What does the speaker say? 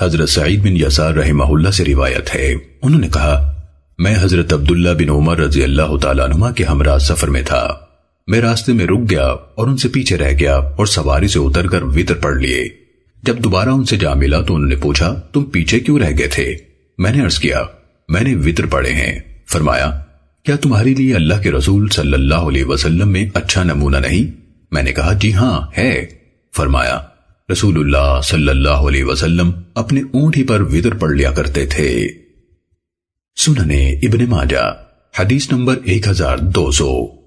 حضرت سعید بن یسار رحمہ اللہ سے روایت ہے۔ انہوں نے کہا، میں حضرت عبداللہ بن عمر رضی اللہ تعالیٰ عنہ کے ہمراہ سفر میں تھا۔ میں راستے میں رک گیا اور ان سے پیچھے رہ گیا اور سواری سے اتر کر وطر پڑھ لیے۔ جب دوبارہ ان سے جا ملا تو انہوں نے پوچھا، تم پیچھے کیوں رہ گئے تھے؟ میں نے عرض کیا، میں نے وطر پڑھے ہیں۔ فرمایا، کیا تمہارے لیے اللہ کے رسول صلی اللہ علیہ وسلم میں اچھا نمونہ نہیں؟ میں نے کہا جی ہاں ہے۔ فرمایا رسول اللہ صلی اللہ علیہ وسلم اپنے اونٹ ہی پر وطر پڑھ لیا کرتے تھے۔ سننے ابن ماجہ، حدیث نمبر ایک ہزار دو سو۔